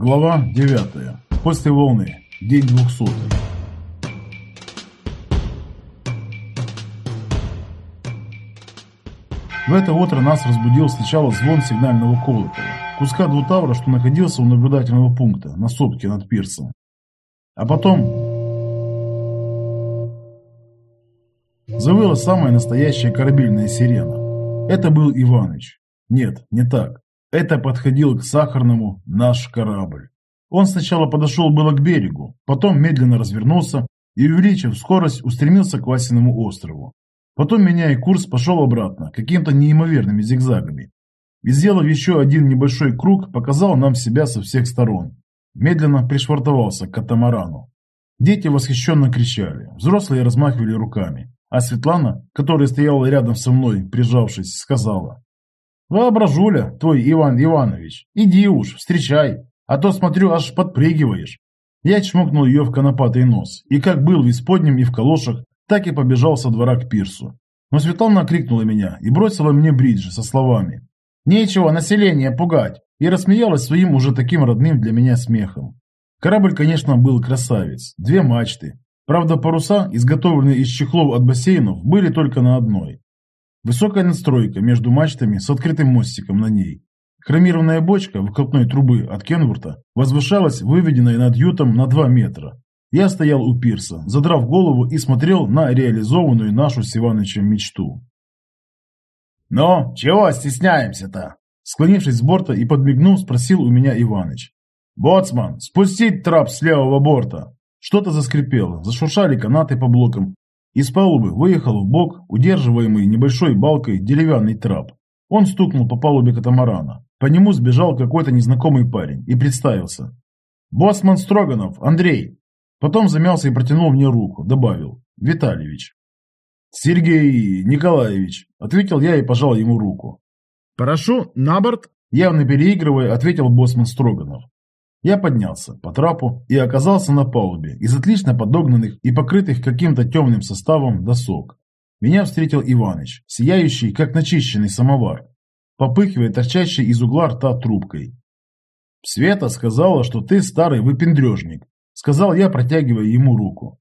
Глава 9. После волны. День 200. В это утро нас разбудил сначала звон сигнального колокола, куска двутавра, что находился у наблюдательного пункта на сопке над пирсом. А потом завыла самая настоящая корабельная сирена. Это был Иваныч. Нет, не так. Это подходил к Сахарному наш корабль. Он сначала подошел было к берегу, потом медленно развернулся и, увеличив скорость, устремился к Васиному острову. Потом, меняя курс, пошел обратно, какими-то неимоверными зигзагами. И, сделав еще один небольшой круг, показал нам себя со всех сторон. Медленно пришвартовался к катамарану. Дети восхищенно кричали, взрослые размахивали руками, а Светлана, которая стояла рядом со мной, прижавшись, сказала «Воображуля, твой Иван Иванович, иди уж, встречай, а то, смотрю, аж подпрыгиваешь». Я чмокнул ее в конопатый нос, и как был в исподнем и в калошах, так и побежал со двора к пирсу. Но Светлана крикнула меня и бросила мне бриджи со словами «Нечего население пугать!» и рассмеялась своим уже таким родным для меня смехом. Корабль, конечно, был красавец, две мачты. Правда, паруса, изготовленные из чехлов от бассейнов, были только на одной. Высокая надстройка между мачтами с открытым мостиком на ней. Хромированная бочка выхлопной трубы от Кенворта возвышалась, выведенной над ютом на 2 метра. Я стоял у пирса, задрав голову и смотрел на реализованную нашу с Иванычем мечту. «Ну, чего стесняемся-то?» Склонившись с борта и подмигнув, спросил у меня Иваныч. «Боцман, спустить трап с левого борта!» Что-то заскрипело, зашуршали канаты по блокам, из палубы выехал в бок, удерживаемый небольшой балкой, деревянный трап. Он стукнул по палубе катамарана. По нему сбежал какой-то незнакомый парень и представился. «Боссман Строганов, Андрей!» Потом замялся и протянул мне руку, добавил. «Витальевич». «Сергей Николаевич», — ответил я и пожал ему руку. «Прошу, на борт», — явно переигрывая, ответил боссман Строганов. Я поднялся по трапу и оказался на палубе из отлично подогнанных и покрытых каким-то темным составом досок. Меня встретил Иваныч, сияющий, как начищенный самовар, попыхивая торчащей из угла рта трубкой. «Света сказала, что ты старый выпендрежник», — сказал я, протягивая ему руку.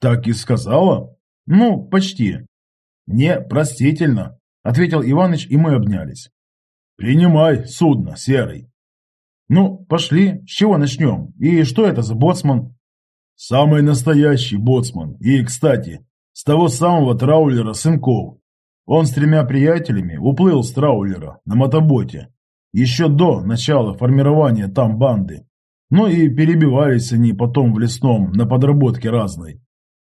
«Так и сказала?» «Ну, почти». «Не, простительно», — ответил Иваныч, и мы обнялись. «Принимай судно, Серый», ну, пошли, с чего начнем? И что это за боцман? Самый настоящий боцман. И, кстати, с того самого траулера Сынков. Он с тремя приятелями уплыл с траулера на мотоботе. Еще до начала формирования там банды. Ну и перебивались они потом в лесном на подработке разной.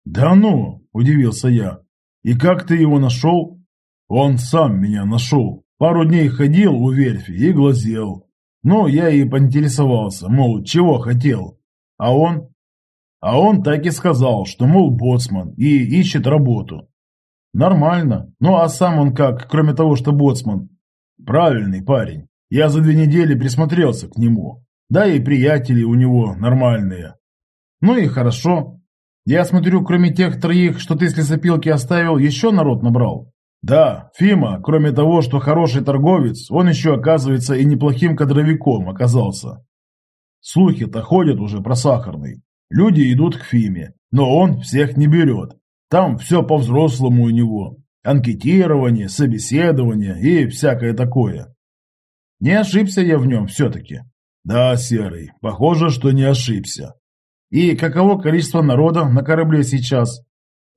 «Да ну!» – удивился я. «И как ты его нашел?» «Он сам меня нашел. Пару дней ходил у верфи и глазел. Ну, я и поинтересовался, мол, чего хотел. А он? А он так и сказал, что, мол, боцман и ищет работу. Нормально. Ну, а сам он как, кроме того, что боцман? Правильный парень. Я за две недели присмотрелся к нему. Да и приятели у него нормальные. Ну и хорошо. Я смотрю, кроме тех троих, что ты с лесопилки оставил, еще народ набрал. Да, Фима, кроме того, что хороший торговец, он еще, оказывается, и неплохим кадровиком оказался. Слухи-то ходят уже про сахарный. Люди идут к Фиме, но он всех не берет. Там все по-взрослому у него. Анкетирование, собеседование и всякое такое. Не ошибся я в нем все-таки. Да, Серый, похоже, что не ошибся. И каково количество народа на корабле сейчас?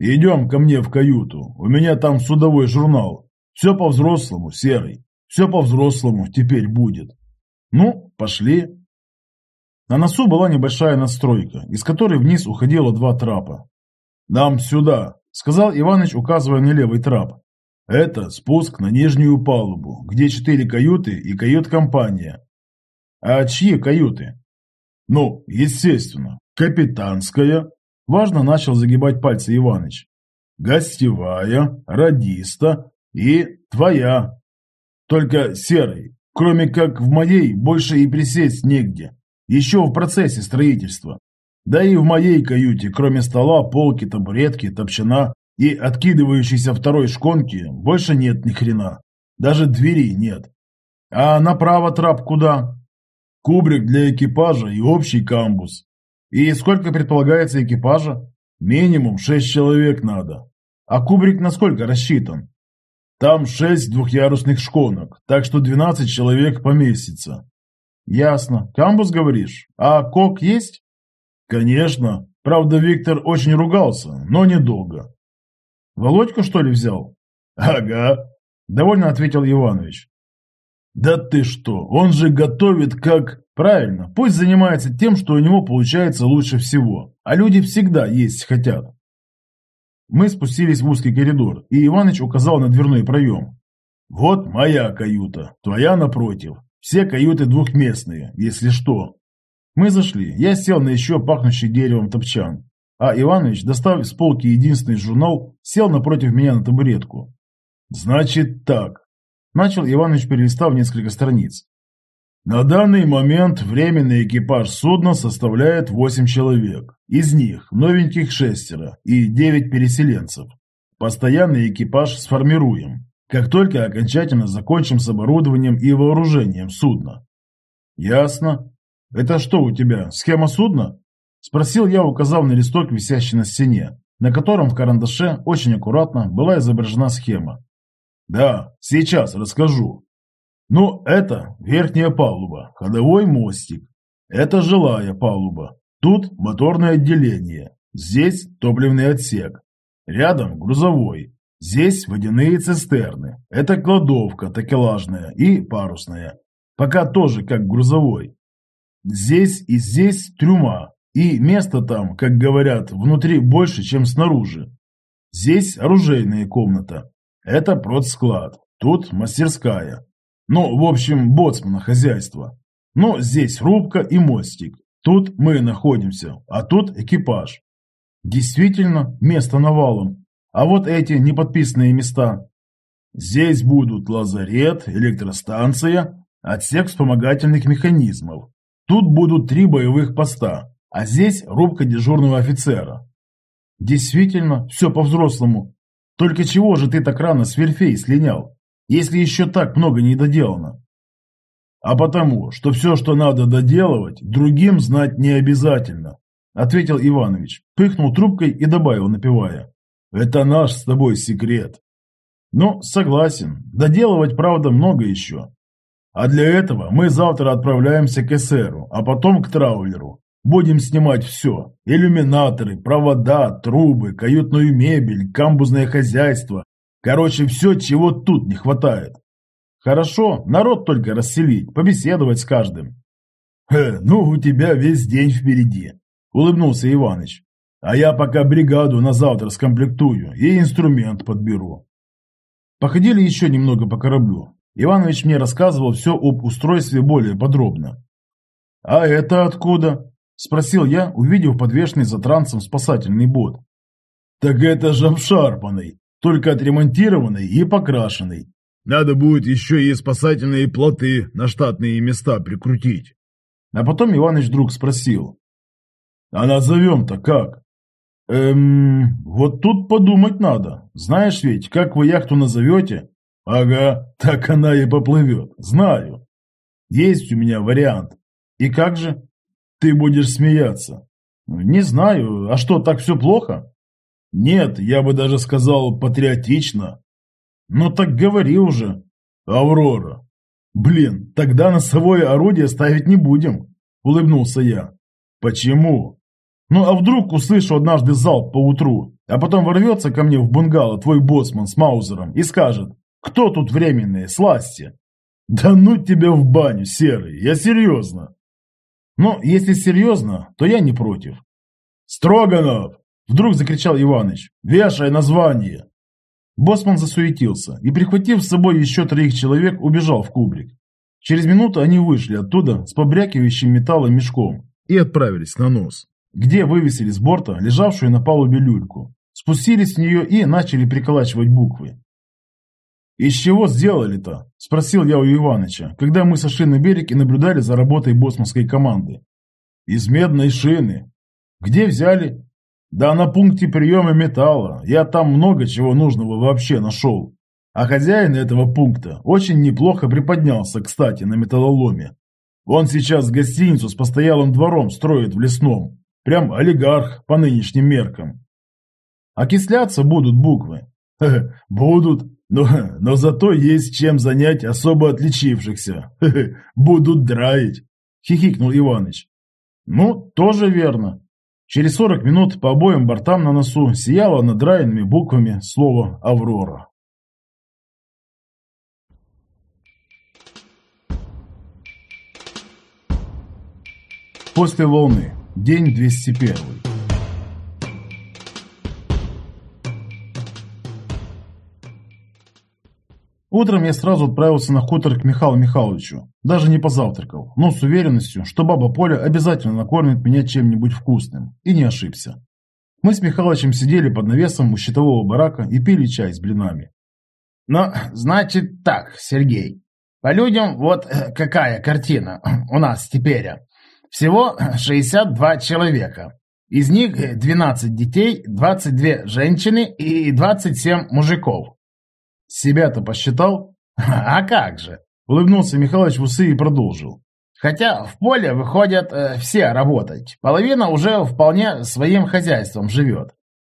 «Идем ко мне в каюту, у меня там судовой журнал. Все по-взрослому, Серый, все по-взрослому теперь будет». «Ну, пошли». На носу была небольшая настройка, из которой вниз уходило два трапа. «Нам сюда», — сказал Иваныч, указывая на левый трап. «Это спуск на нижнюю палубу, где четыре каюты и кают-компания». «А чьи каюты?» «Ну, естественно, капитанская, Важно начал загибать пальцы Иваныч. Гостевая, радиста и твоя. Только серый. Кроме как в моей, больше и присесть негде. Еще в процессе строительства. Да и в моей каюте, кроме стола, полки, табуретки, топчана и откидывающейся второй шконки, больше нет ни хрена. Даже двери нет. А направо трап куда? кубрик для экипажа и общий камбус. И сколько предполагается экипажа? Минимум шесть человек надо. А кубрик на сколько рассчитан? Там шесть двухъярусных шконок, так что двенадцать человек поместится. Ясно. Камбус, говоришь? А кок есть? Конечно. Правда, Виктор очень ругался, но недолго. Володьку, что ли, взял? Ага. Довольно ответил Иванович. Да ты что, он же готовит как... Правильно, пусть занимается тем, что у него получается лучше всего. А люди всегда есть хотят. Мы спустились в узкий коридор, и Иваныч указал на дверной проем. «Вот моя каюта, твоя напротив. Все каюты двухместные, если что». Мы зашли, я сел на еще пахнущий деревом топчан, а Иванович, достав из полки единственный журнал, сел напротив меня на табуретку. «Значит так», – начал Иванович, перелистав несколько страниц. На данный момент временный экипаж судна составляет 8 человек. Из них новеньких шестеро и 9 переселенцев. Постоянный экипаж сформируем, как только окончательно закончим с оборудованием и вооружением судна. Ясно. Это что у тебя, схема судна? Спросил я, указав на листок, висящий на стене, на котором в карандаше очень аккуратно была изображена схема. Да, сейчас расскажу. Ну, это верхняя палуба, ходовой мостик. Это жилая палуба. Тут моторное отделение. Здесь топливный отсек. Рядом грузовой. Здесь водяные цистерны. Это кладовка такелажная и парусная. Пока тоже как грузовой. Здесь и здесь трюма. И место там, как говорят, внутри больше, чем снаружи. Здесь оружейная комната. Это продсклад. Тут мастерская. Ну, в общем, боцмана хозяйства. Но здесь рубка и мостик. Тут мы находимся, а тут экипаж. Действительно, место навалом. А вот эти неподписанные места. Здесь будут лазарет, электростанция, отсек вспомогательных механизмов. Тут будут три боевых поста, а здесь рубка дежурного офицера. Действительно, все по-взрослому. Только чего же ты так рано с Вельфей слинял? Если еще так много не доделано? А потому, что все, что надо доделывать, другим знать не обязательно, ответил Иванович, пыхнул трубкой и добавил, напевая. Это наш с тобой секрет. Ну, согласен, доделывать, правда, много еще. А для этого мы завтра отправляемся к эсеру, а потом к траулеру. Будем снимать все. Иллюминаторы, провода, трубы, каютную мебель, камбузное хозяйство, Короче, все, чего тут не хватает. Хорошо, народ только расселить, побеседовать с каждым. Ну, у тебя весь день впереди, улыбнулся Иваныч. А я пока бригаду на завтра скомплектую и инструмент подберу. Походили еще немного по кораблю. Иванович мне рассказывал все об устройстве более подробно. «А это откуда?» – спросил я, увидев подвешенный за трансом спасательный бот. «Так это же обшарпанный только отремонтированный и покрашенный. Надо будет еще и спасательные плоты на штатные места прикрутить. А потом Иваныч вдруг спросил. А назовем-то как? Эм, вот тут подумать надо. Знаешь ведь, как вы яхту назовете? Ага, так она и поплывет. Знаю. Есть у меня вариант. И как же? Ты будешь смеяться. Не знаю. А что, так все плохо? Нет, я бы даже сказал патриотично. Ну так говори уже. Аврора. Блин, тогда носовое орудие ставить не будем, улыбнулся я. Почему? Ну а вдруг услышу однажды залп по утру, а потом ворвется ко мне в бунгало твой боссман с маузером и скажет, кто тут временные, сласти? Да ну тебя в баню, серый, я серьезно. Ну, если серьезно, то я не против. Строганов! Вдруг закричал Иваныч. «Вешай название!» Босман засуетился и, прихватив с собой еще троих человек, убежал в кубрик. Через минуту они вышли оттуда с побрякивающим металлом мешком и отправились на нос, где вывесили с борта лежавшую на палубе люльку, спустились в нее и начали приколачивать буквы. «Из чего сделали-то?» – спросил я у Иваныча, когда мы сошли на берег и наблюдали за работой босманской команды. «Из медной шины». «Где взяли?» Да на пункте приема металла. Я там много чего нужного вообще нашел. А хозяин этого пункта очень неплохо приподнялся, кстати, на металлоломе. Он сейчас гостиницу с постоялым двором строит в лесном. Прям олигарх по нынешним меркам. Окисляться будут буквы. Будут, но, но зато есть чем занять особо отличившихся. Будут драить, хихикнул Иваныч. Ну, тоже верно. Через 40 минут по обоим бортам на носу сияло надраенными буквами слово «Аврора». После волны. День 201. Утром я сразу отправился на хутор к Михаилу Михайловичу, даже не позавтракал, но с уверенностью, что баба Поля обязательно накормит меня чем-нибудь вкусным, и не ошибся. Мы с Михалычем сидели под навесом у щитового барака и пили чай с блинами. «Ну, значит так, Сергей, по людям вот э, какая картина у нас теперь. Всего 62 человека. Из них 12 детей, 22 женщины и 27 мужиков. Себя-то посчитал? А как же? Улыбнулся Михалыч в усы и продолжил. Хотя в поле выходят э, все работать. Половина уже вполне своим хозяйством живет.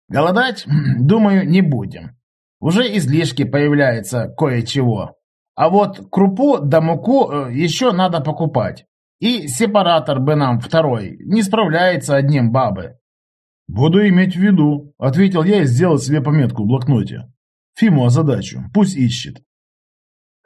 Голодать, думаю, не будем. Уже излишки появляется кое-чего. А вот крупу да муку э, еще надо покупать. И сепаратор бы нам второй. Не справляется одним бабы. «Буду иметь в виду», — ответил я и сделал себе пометку в блокноте. Фиму задачу, пусть ищет.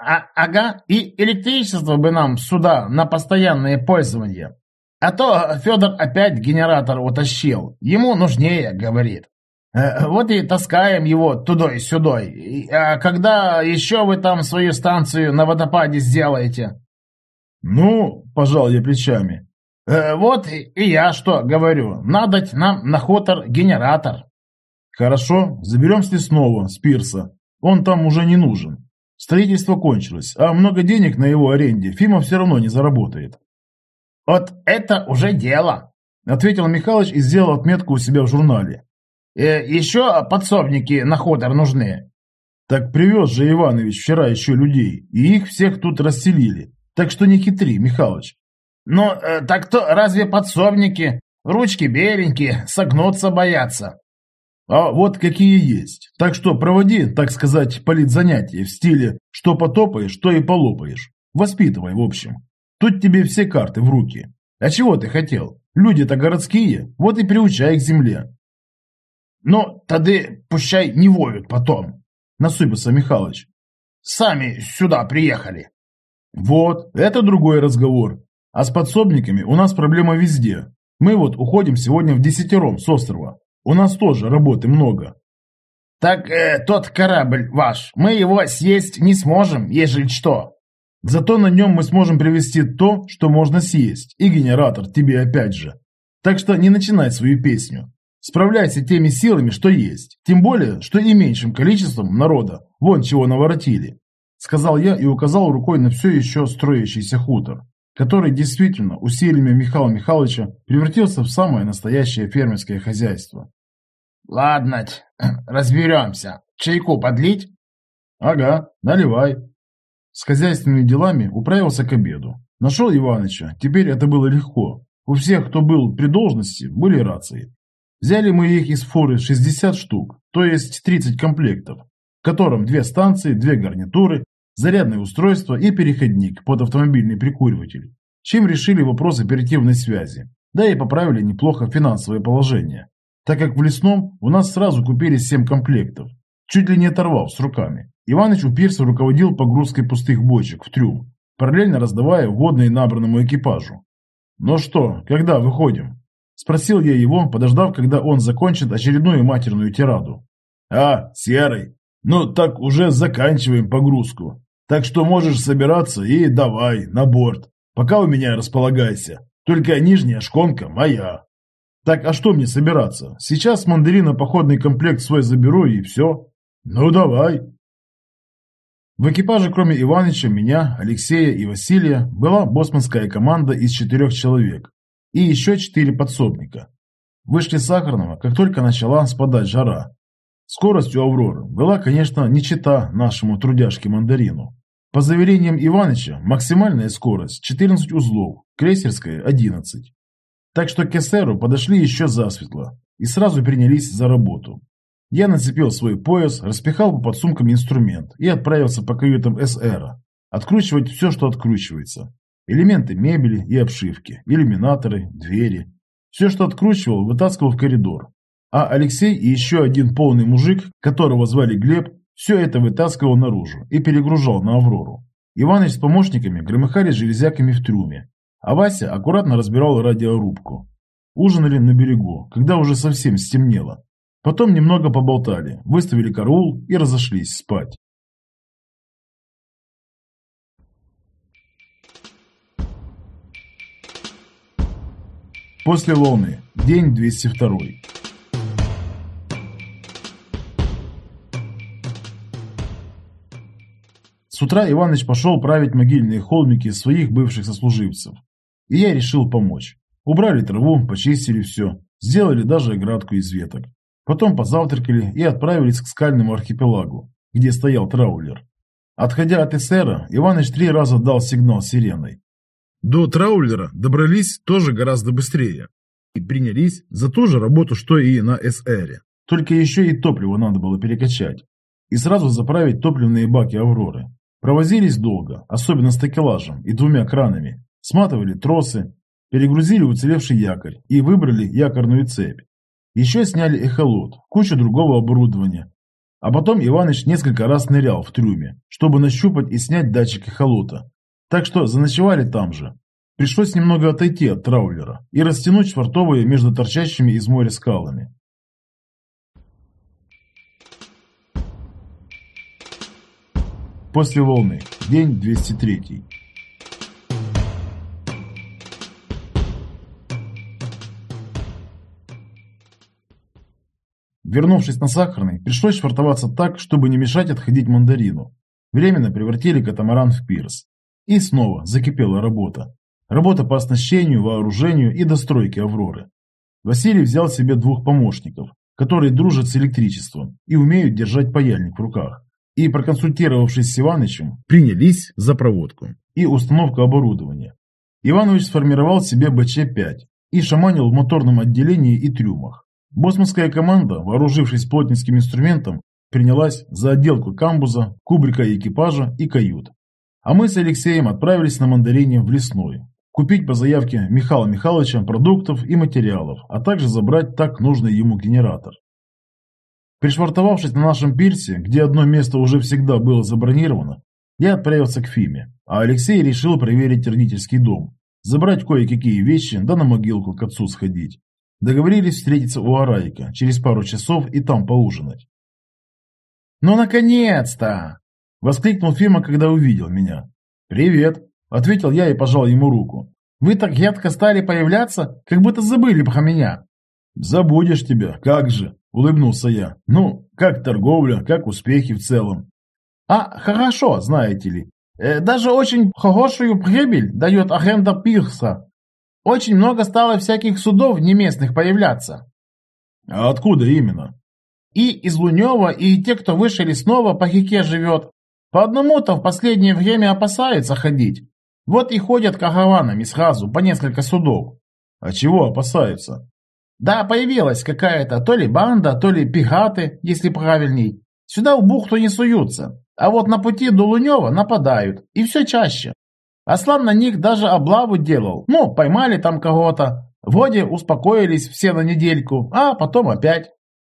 А, ага, и электричество бы нам сюда на постоянное пользование. А то Федор опять генератор утащил. Ему нужнее, говорит. Э, вот и таскаем его тудой-сюдой. А когда еще вы там свою станцию на водопаде сделаете? Ну, пожал я плечами. Э, вот и я что говорю. Надо нам на хутор генератор. Хорошо, заберем с лесного, с пирса. Он там уже не нужен. Строительство кончилось, а много денег на его аренде Фима все равно не заработает. Вот это уже дело, ответил Михалыч и сделал отметку у себя в журнале. Э, еще подсобники на ходор нужны. Так привез же Иванович вчера еще людей, и их всех тут расселили. Так что не хитри, Михалыч. Ну, э, так то разве подсобники? Ручки беленькие, согнуться боятся. А вот какие есть. Так что проводи, так сказать, политзанятия в стиле «что потопаешь, что и полопаешь». Воспитывай, в общем. Тут тебе все карты в руки. А чего ты хотел? Люди-то городские, вот и приучай к земле. Ну, тады пущай не воют потом, насупился Михалыч. Сами сюда приехали. Вот, это другой разговор. А с подсобниками у нас проблема везде. Мы вот уходим сегодня в десятером с острова. У нас тоже работы много. Так э, тот корабль ваш, мы его съесть не сможем, ежели что. Зато на нем мы сможем привезти то, что можно съесть, и генератор тебе опять же. Так что не начинай свою песню. Справляйся теми силами, что есть. Тем более, что и меньшим количеством народа. Вон чего наворотили. Сказал я и указал рукой на все еще строящийся хутор который действительно усилиями Михаила Михайловича превратился в самое настоящее фермерское хозяйство. «Ладно, разберемся. Чайку подлить?» «Ага, наливай». С хозяйственными делами управился к обеду. Нашел Иваныча, теперь это было легко. У всех, кто был при должности, были рации. Взяли мы их из фуры 60 штук, то есть 30 комплектов, в котором две станции, две гарнитуры, зарядное устройство и переходник под автомобильный прикуриватель, чем решили вопрос оперативной связи, да и поправили неплохо финансовое положение, так как в лесном у нас сразу купили 7 комплектов, чуть ли не оторвав с руками. Иваныч у пирса руководил погрузкой пустых бочек в трюм, параллельно раздавая водные набранному экипажу. «Ну что, когда выходим?» Спросил я его, подождав, когда он закончит очередную матерную тираду. «А, серый, ну так уже заканчиваем погрузку. Так что можешь собираться и давай, на борт. Пока у меня располагайся. Только нижняя шконка моя. Так, а что мне собираться? Сейчас с мандарина походный комплект свой заберу и все. Ну, давай. В экипаже, кроме Иваныча, меня, Алексея и Василия, была босманская команда из четырех человек и еще четыре подсобника. Вышли Сахарного, как только начала спадать жара. Скорость у Авроры была, конечно, не чита нашему трудяшке мандарину. По заверениям Иваныча, максимальная скорость 14 узлов, крейсерская 11. Так что к эсеру подошли еще засветло и сразу принялись за работу. Я нацепил свой пояс, распихал по подсумкам инструмент и отправился по каютам СРа. Откручивать все, что откручивается. Элементы мебели и обшивки, иллюминаторы, двери. Все, что откручивал, вытаскивал в коридор. А Алексей и еще один полный мужик, которого звали Глеб, все это вытаскивал наружу и перегружал на Аврору. Иваныч с помощниками громыхали железяками в трюме, а Вася аккуратно разбирал радиорубку. Ужинали на берегу, когда уже совсем стемнело. Потом немного поболтали, выставили караул и разошлись спать. После волны. День 202. С утра Иваныч пошел править могильные холмики своих бывших сослуживцев. И я решил помочь. Убрали траву, почистили все, сделали даже оградку из веток. Потом позавтракали и отправились к скальному архипелагу, где стоял траулер. Отходя от эсера, Иваныч три раза дал сигнал сиреной. До траулера добрались тоже гораздо быстрее и принялись за ту же работу, что и на эсере. Только еще и топливо надо было перекачать и сразу заправить топливные баки «Авроры». Провозились долго, особенно с такелажем и двумя кранами. Сматывали тросы, перегрузили уцелевший якорь и выбрали якорную цепь. Еще сняли эхолот, кучу другого оборудования. А потом Иваныч несколько раз нырял в трюме, чтобы нащупать и снять датчик эхолота. Так что заночевали там же. Пришлось немного отойти от траулера и растянуть швартовые между торчащими из моря скалами. После волны. День 203. Вернувшись на Сахарный, пришлось швартоваться так, чтобы не мешать отходить мандарину. Временно превратили катамаран в пирс. И снова закипела работа. Работа по оснащению, вооружению и достройке «Авроры». Василий взял себе двух помощников, которые дружат с электричеством и умеют держать паяльник в руках. И, проконсультировавшись с Иванычем, принялись за проводку и установку оборудования. Иванович сформировал себе БЧ-5 и шаманил в моторном отделении и трюмах. Босманская команда, вооружившись плотницким инструментом, принялась за отделку камбуза, кубрика экипажа и кают. А мы с Алексеем отправились на мандарине в лесной, купить по заявке Михаила Михайловича продуктов и материалов, а также забрать так нужный ему генератор. Пришвартовавшись на нашем пирсе, где одно место уже всегда было забронировано, я отправился к Фиме, а Алексей решил проверить родительский дом, забрать кое-какие вещи, да на могилку к отцу сходить. Договорились встретиться у Арайка через пару часов и там поужинать. «Ну, наконец-то!» – воскликнул Фима, когда увидел меня. «Привет!» – ответил я и пожал ему руку. «Вы так редко стали появляться, как будто забыли про меня». «Забудешь тебя, как же!» – улыбнулся я. «Ну, как торговля, как успехи в целом?» «А, хорошо, знаете ли. Э, даже очень хорошую прибыль дает аренда пирса. Очень много стало всяких судов неместных появляться. А откуда именно? И из Лунева, и те, кто выше лесного по реке живет. По одному-то в последнее время опасаются ходить. Вот и ходят караванами сразу, по несколько судов. А чего опасаются? Да, появилась какая-то то ли банда, то ли пираты, если правильней. Сюда в бухту не суются. А вот на пути до Лунева нападают. И все чаще. Аслан на них даже облаву делал. Ну, поймали там кого-то. Вроде успокоились все на недельку, а потом опять.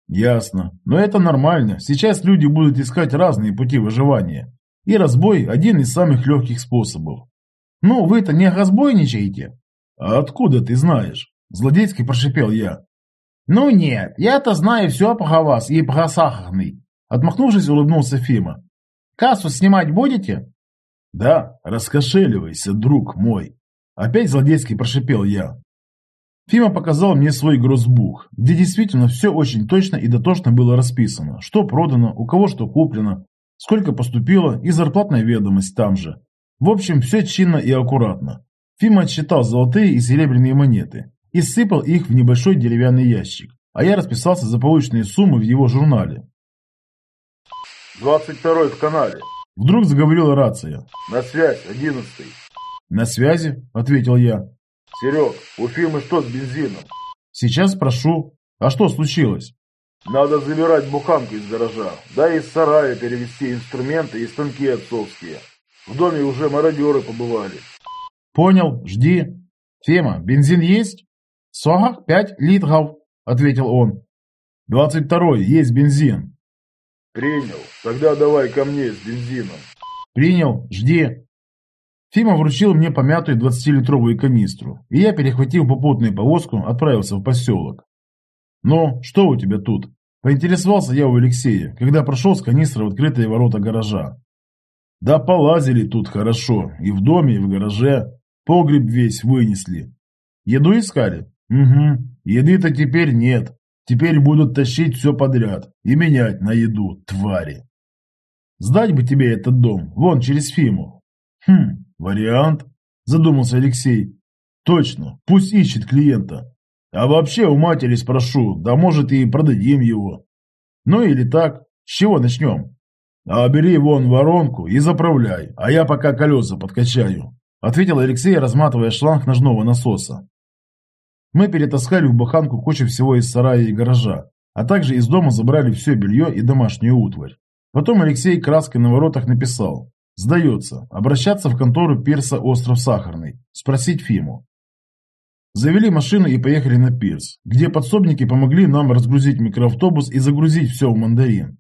Ясно. Но это нормально. Сейчас люди будут искать разные пути выживания. И разбой – один из самых легких способов. Ну, вы-то не разбойничаете. А откуда ты знаешь? Злодейски прошипел я. Ну нет, я-то знаю все про вас и про сахарный. Отмахнувшись, улыбнулся Фима. Кассу снимать будете? Да, раскошеливайся, друг мой. Опять злодейски прошипел я. Фима показал мне свой гроссбух, где действительно все очень точно и дотошно было расписано, что продано, у кого что куплено, сколько поступило и зарплатная ведомость там же. В общем, все чинно и аккуратно. Фима отсчитал золотые и серебряные монеты и сыпал их в небольшой деревянный ящик, а я расписался за полученные суммы в его журнале. 22 в канале. Вдруг заговорила рация. «На связь, одиннадцатый». «На связи?» – ответил я. «Серег, у фирмы что с бензином?» «Сейчас спрошу. А что случилось?» «Надо забирать буханку из гаража, да и из сарая перевести инструменты и станки отцовские. В доме уже мародеры побывали». «Понял, жди. Фема, бензин есть?» «Сорок пять литров», – ответил он. «Двадцать второй, есть бензин». «Принял. Тогда давай ко мне с бензином». «Принял. Жди». Фима вручил мне помятую 20-литровую канистру, и я, перехватив попутную повозку, отправился в поселок. «Ну, что у тебя тут?» – поинтересовался я у Алексея, когда прошел с канистры в открытые ворота гаража. «Да полазили тут хорошо, и в доме, и в гараже. Погреб весь вынесли. Еду искали? Угу. Еды-то теперь нет. Теперь будут тащить все подряд и менять на еду, твари. Сдать бы тебе этот дом, вон через Фиму. Хм, вариант, задумался Алексей. Точно, пусть ищет клиента. А вообще у матери спрошу, да может и продадим его. Ну или так, с чего начнем? А бери вон воронку и заправляй, а я пока колеса подкачаю. Ответил Алексей, разматывая шланг ножного насоса. Мы перетаскали в буханку кучу всего из сарая и гаража, а также из дома забрали все белье и домашнюю утварь. Потом Алексей краской на воротах написал «Сдается, обращаться в контору пирса «Остров Сахарный», спросить Фиму». Завели машину и поехали на пирс, где подсобники помогли нам разгрузить микроавтобус и загрузить все в мандарин.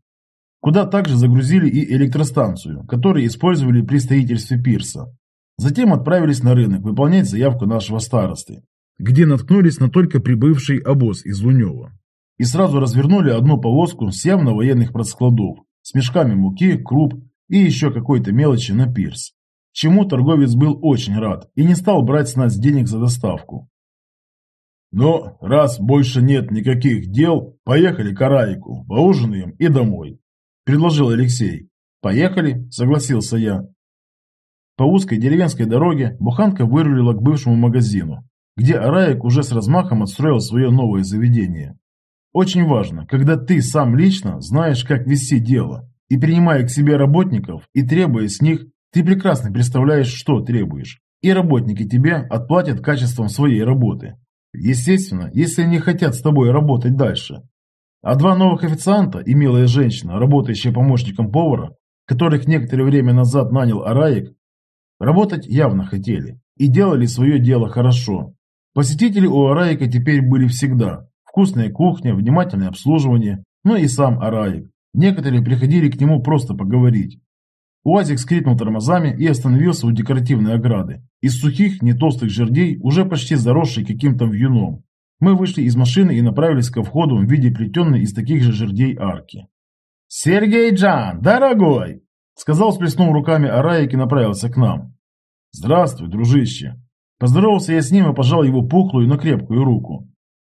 Куда также загрузили и электростанцию, которую использовали при строительстве пирса. Затем отправились на рынок выполнять заявку нашего старосты где наткнулись на только прибывший обоз из Лунева. И сразу развернули одну повозку с явно военных продскладов, с мешками муки, круп и еще какой-то мелочи на пирс. Чему торговец был очень рад и не стал брать с нас денег за доставку. Но раз больше нет никаких дел, поехали к Араику, поужинаем и домой, предложил Алексей. Поехали, согласился я. По узкой деревенской дороге буханка вырулила к бывшему магазину, где Араек уже с размахом отстроил свое новое заведение. Очень важно, когда ты сам лично знаешь, как вести дело, и принимая к себе работников и требуя с них, ты прекрасно представляешь, что требуешь, и работники тебе отплатят качеством своей работы. Естественно, если они хотят с тобой работать дальше. А два новых официанта и милая женщина, работающая помощником повара, которых некоторое время назад нанял Араек, работать явно хотели и делали свое дело хорошо, Посетители у Араика теперь были всегда. Вкусная кухня, внимательное обслуживание, но и сам Араик. Некоторые приходили к нему просто поговорить. УАЗик скрипнул тормозами и остановился у декоративной ограды. Из сухих, не толстых жердей, уже почти заросшей каким-то вьюном. Мы вышли из машины и направились ко входу в виде плетенной из таких же жердей арки. «Сергей Джан, дорогой!» Сказал, сплеснув руками Араик и направился к нам. «Здравствуй, дружище!» Поздоровался я с ним и пожал его пухлую, но крепкую руку.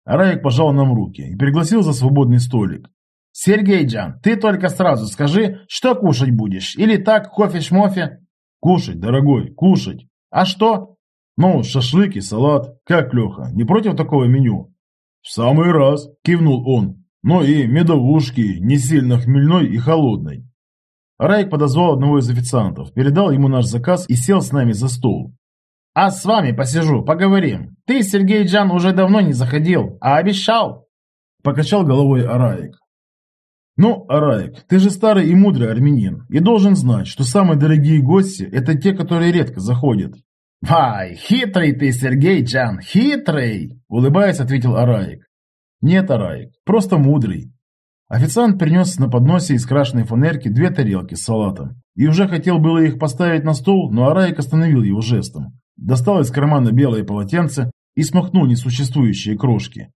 Араик пожал нам руки и пригласил за свободный столик. «Сергей Джан, ты только сразу скажи, что кушать будешь? Или так, кофе-шмофе?» «Кушать, дорогой, кушать. А что?» «Ну, шашлык и салат. Как, Леха, не против такого меню?» «В самый раз», – кивнул он. «Ну и медовушки, не сильно хмельной и холодной». Раик подозвал одного из официантов, передал ему наш заказ и сел с нами за стол. А с вами посижу, поговорим. Ты, Сергей Джан, уже давно не заходил, а обещал. Покачал головой Араик. Ну, Араик, ты же старый и мудрый армянин, и должен знать, что самые дорогие гости – это те, которые редко заходят. «Вай, хитрый ты, Сергей Джан, хитрый!» – улыбаясь, ответил Араик. «Нет, Араик, просто мудрый». Официант принес на подносе из крашеной фанерки две тарелки с салатом и уже хотел было их поставить на стол, но Араик остановил его жестом достал из кармана белое полотенце и смахнул несуществующие крошки.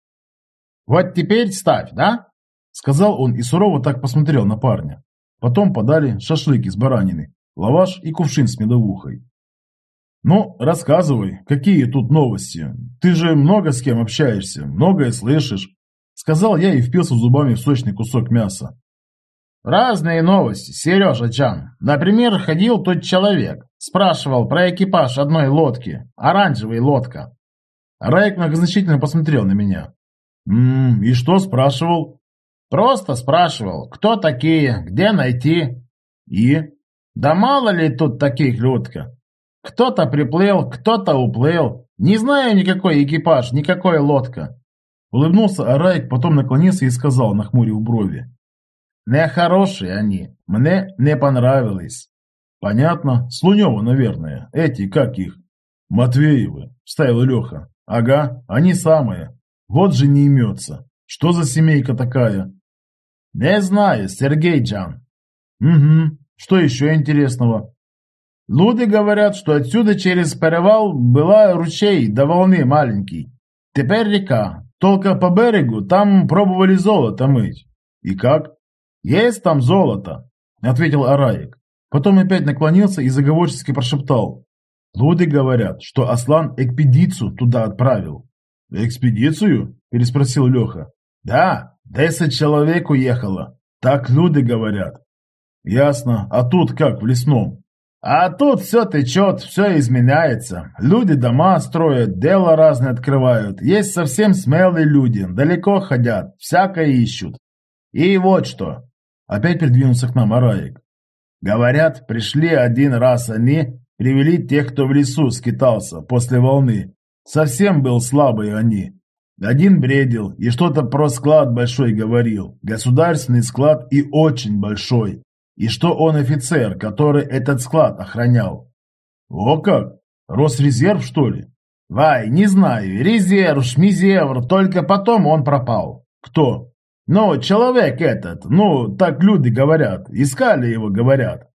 «Вот теперь ставь, да?» Сказал он и сурово так посмотрел на парня. Потом подали шашлык из баранины, лаваш и кувшин с медовухой. «Ну, рассказывай, какие тут новости? Ты же много с кем общаешься, многое слышишь», сказал я и впился зубами в сочный кусок мяса. Разные новости, Сережа Джан. Например, ходил тот человек, спрашивал про экипаж одной лодки, оранжевая лодка. Райк многозначительно посмотрел на меня. «Ммм, и что спрашивал?» «Просто спрашивал, кто такие, где найти?» «И?» Да мало ли тут таких, Людка. Кто-то приплыл, кто-то уплыл. Не знаю никакой экипаж, никакой лодка. Улыбнулся Араик, потом наклонился и сказал, нахмурив брови. Нехорошие они, мне не понравились. Понятно, Слунева, наверное. Эти, как их? Матвеевы, вставил Леха. Ага, они самые. Вот же не имется. Что за семейка такая? Не знаю, Сергей Джан. Угу. Что еще интересного? Люди говорят, что отсюда через перевал была ручей до волны маленький. Теперь река. Только по берегу там пробовали золото мыть. И как? Есть там золото, ответил Араик. Потом опять наклонился и заговорчески прошептал. Люди говорят, что Аслан экспедицию туда отправил. «Экспедицию?» – переспросил Леха. «Да, десять человек уехало. Так люди говорят». «Ясно. А тут как, в лесном?» «А тут все течет, все изменяется. Люди дома строят, дела разные открывают. Есть совсем смелые люди, далеко ходят, всякое ищут. И вот что». Опять придвинулся к нам Араик. «Говорят, пришли один раз они, привели тех, кто в лесу скитался после волны. Совсем был слабый они. Один бредил и что-то про склад большой говорил. Государственный склад и очень большой. И что он офицер, который этот склад охранял. О как! Росрезерв, что ли? Вай, не знаю. Резерв, шмизевр, только потом он пропал. Кто? Ну, человек этот, ну, так люди говорят. Искали его, говорят.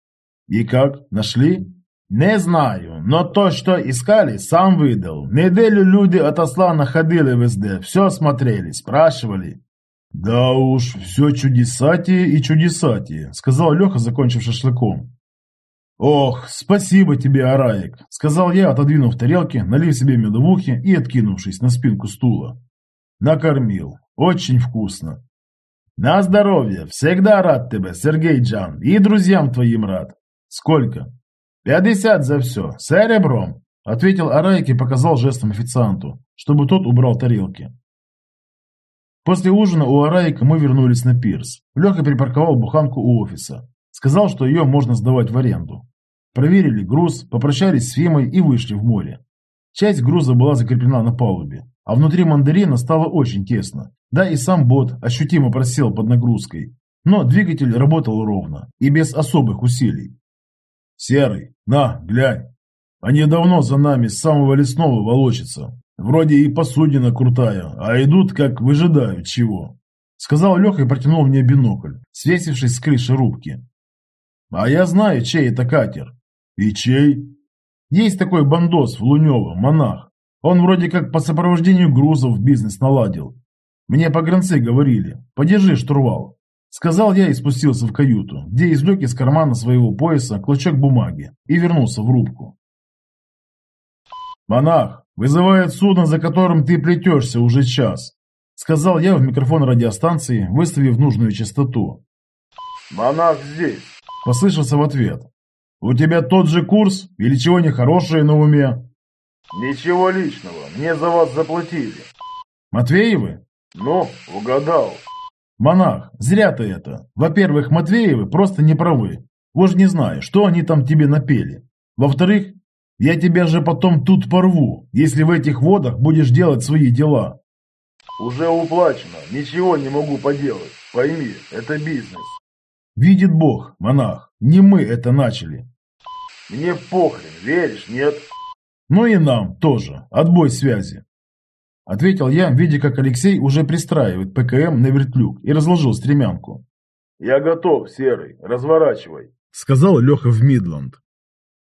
И как? Нашли? Не знаю, но то, что искали, сам выдал. Неделю люди от Аслана ходили везде, все смотрели, спрашивали. «Да уж, все чудесатие и чудесатие», — сказал Леха, закончив шашлыком. «Ох, спасибо тебе, Араик», — сказал я, отодвинув тарелки, налив себе медовухи и откинувшись на спинку стула. Накормил. Очень вкусно. «На здоровье! Всегда рад тебе, Сергей Джан, и друзьям твоим рад!» «Сколько?» «Пятьдесят за все, с ребром», — ответил Араик и показал жестом официанту, чтобы тот убрал тарелки. После ужина у Араика мы вернулись на пирс. Леха припарковал буханку у офиса. Сказал, что ее можно сдавать в аренду. Проверили груз, попрощались с Фимой и вышли в море. Часть груза была закреплена на палубе, а внутри мандарина стало очень тесно. Да и сам бот ощутимо просел под нагрузкой. Но двигатель работал ровно и без особых усилий. «Серый, на, глянь. Они давно за нами с самого лесного волочатся. Вроде и посудина крутая, а идут как выжидают чего. Сказал Леха и протянул мне бинокль, свесившись с крыши рубки. А я знаю, чей это катер. И чей? Есть такой бандос в Лунево, монах. Он вроде как по сопровождению грузов бизнес наладил. Мне погранцы говорили, подержи штурвал. Сказал я и спустился в каюту, где извлек из кармана своего пояса клочок бумаги и вернулся в рубку. «Монах, вызывает судно, за которым ты плетешься уже час», сказал я в микрофон радиостанции, выставив нужную частоту. «Монах здесь», послышался в ответ. «У тебя тот же курс или чего нехорошее на уме?» «Ничего личного, мне за вас заплатили». «Матвеевы?» «Ну, угадал». «Монах, зря ты это. Во-первых, Матвеевы просто не правы. Уж не знаю, что они там тебе напели. Во-вторых, я тебя же потом тут порву, если в этих водах будешь делать свои дела. Уже уплачено, ничего не могу поделать. Пойми, это бизнес. Видит Бог, монах, не мы это начали. Мне похрен, веришь, нет? Ну и нам тоже, отбой связи. Ответил я, видя, как Алексей уже пристраивает ПКМ на вертлюг и разложил стремянку. Я готов, Серый, разворачивай. Сказал Леха в Мидланд.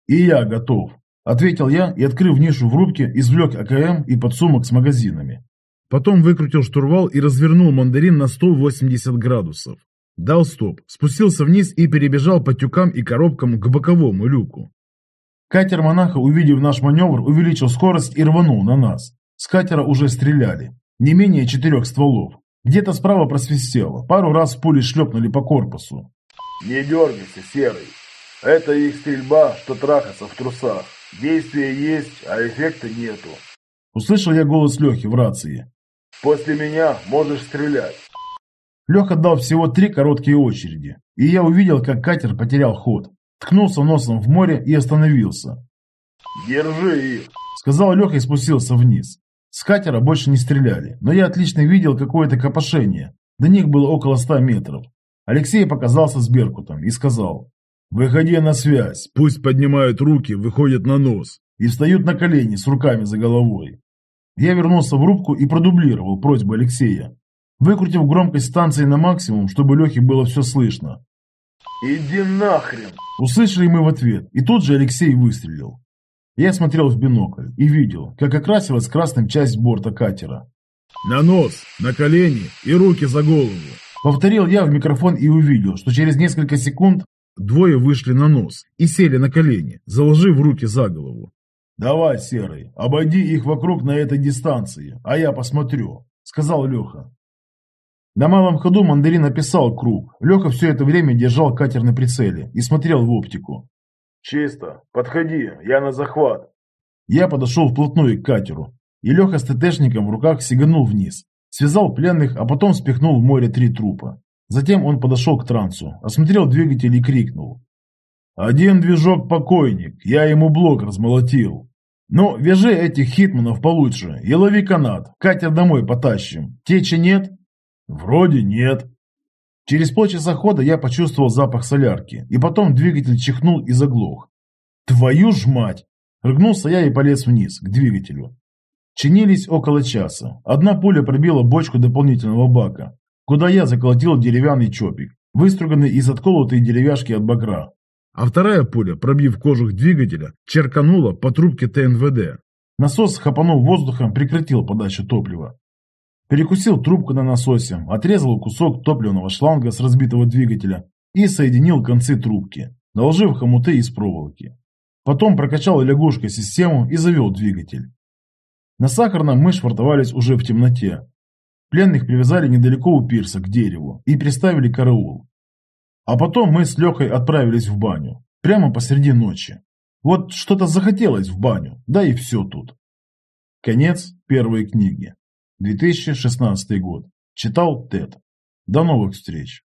И я готов. Ответил я и, открыв нишу в рубке, извлек АКМ и подсумок с магазинами. Потом выкрутил штурвал и развернул мандарин на 180 градусов. Дал стоп, спустился вниз и перебежал по тюкам и коробкам к боковому люку. Катер монаха, увидев наш маневр, увеличил скорость и рванул на нас. С катера уже стреляли. Не менее четырех стволов. Где-то справа просвистело. Пару раз пули шлепнули по корпусу. «Не дергайся, Серый. Это их стрельба, что трахаться в трусах. Действие есть, а эффекта нету. Услышал я голос Лехи в рации. После меня можешь стрелять. Леха дал всего три короткие очереди, и я увидел, как катер потерял ход. Ткнулся носом в море и остановился. «Держи их!» – сказал Леха и спустился вниз. С катера больше не стреляли, но я отлично видел какое-то копошение. До них было около ста метров. Алексей показался с Беркутом и сказал, «Выходи на связь, пусть поднимают руки, выходят на нос и встают на колени с руками за головой». Я вернулся в рубку и продублировал просьбу Алексея, выкрутив громкость станции на максимум, чтобы Лехе было все слышно. «Иди нахрен!» Услышали мы в ответ, и тут же Алексей выстрелил. Я смотрел в бинокль и видел, как окрасилась красным часть борта катера. «На нос, на колени и руки за голову!» Повторил я в микрофон и увидел, что через несколько секунд двое вышли на нос и сели на колени, заложив руки за голову. «Давай, Серый, обойди их вокруг на этой дистанции, а я посмотрю», — сказал Леха. На малом ходу мандарин описал круг. Леха все это время держал катер на прицеле и смотрел в оптику. «Чисто. Подходи, я на захват». Я подошел вплотную к катеру, и Леха с ТТшником в руках сиганул вниз, связал пленных, а потом спихнул в море три трупа. Затем он подошел к трансу, осмотрел двигатель и крикнул. «Один движок покойник, я ему блок размолотил. Ну, вяжи этих хитманов получше и лови канат, катер домой потащим. Течи нет?» «Вроде нет». Через полчаса хода я почувствовал запах солярки, и потом двигатель чихнул и заглох. «Твою ж мать!» Рыгнулся я и полез вниз, к двигателю. Чинились около часа. Одна пуля пробила бочку дополнительного бака, куда я заколотил деревянный чопик, выструганный из отколотой деревяшки от багра. А вторая пуля, пробив кожух двигателя, черканула по трубке ТНВД. Насос, хапанув воздухом, прекратил подачу топлива. Перекусил трубку на насосе, отрезал кусок топливного шланга с разбитого двигателя и соединил концы трубки, наложив хомуты из проволоки. Потом прокачал лягушкой систему и завел двигатель. На Сахарном мы швартовались уже в темноте. Пленных привязали недалеко у пирса, к дереву, и приставили караул. А потом мы с Лехой отправились в баню, прямо посреди ночи. Вот что-то захотелось в баню, да и все тут. Конец первой книги. 2016 год. Читал Тед. До новых встреч.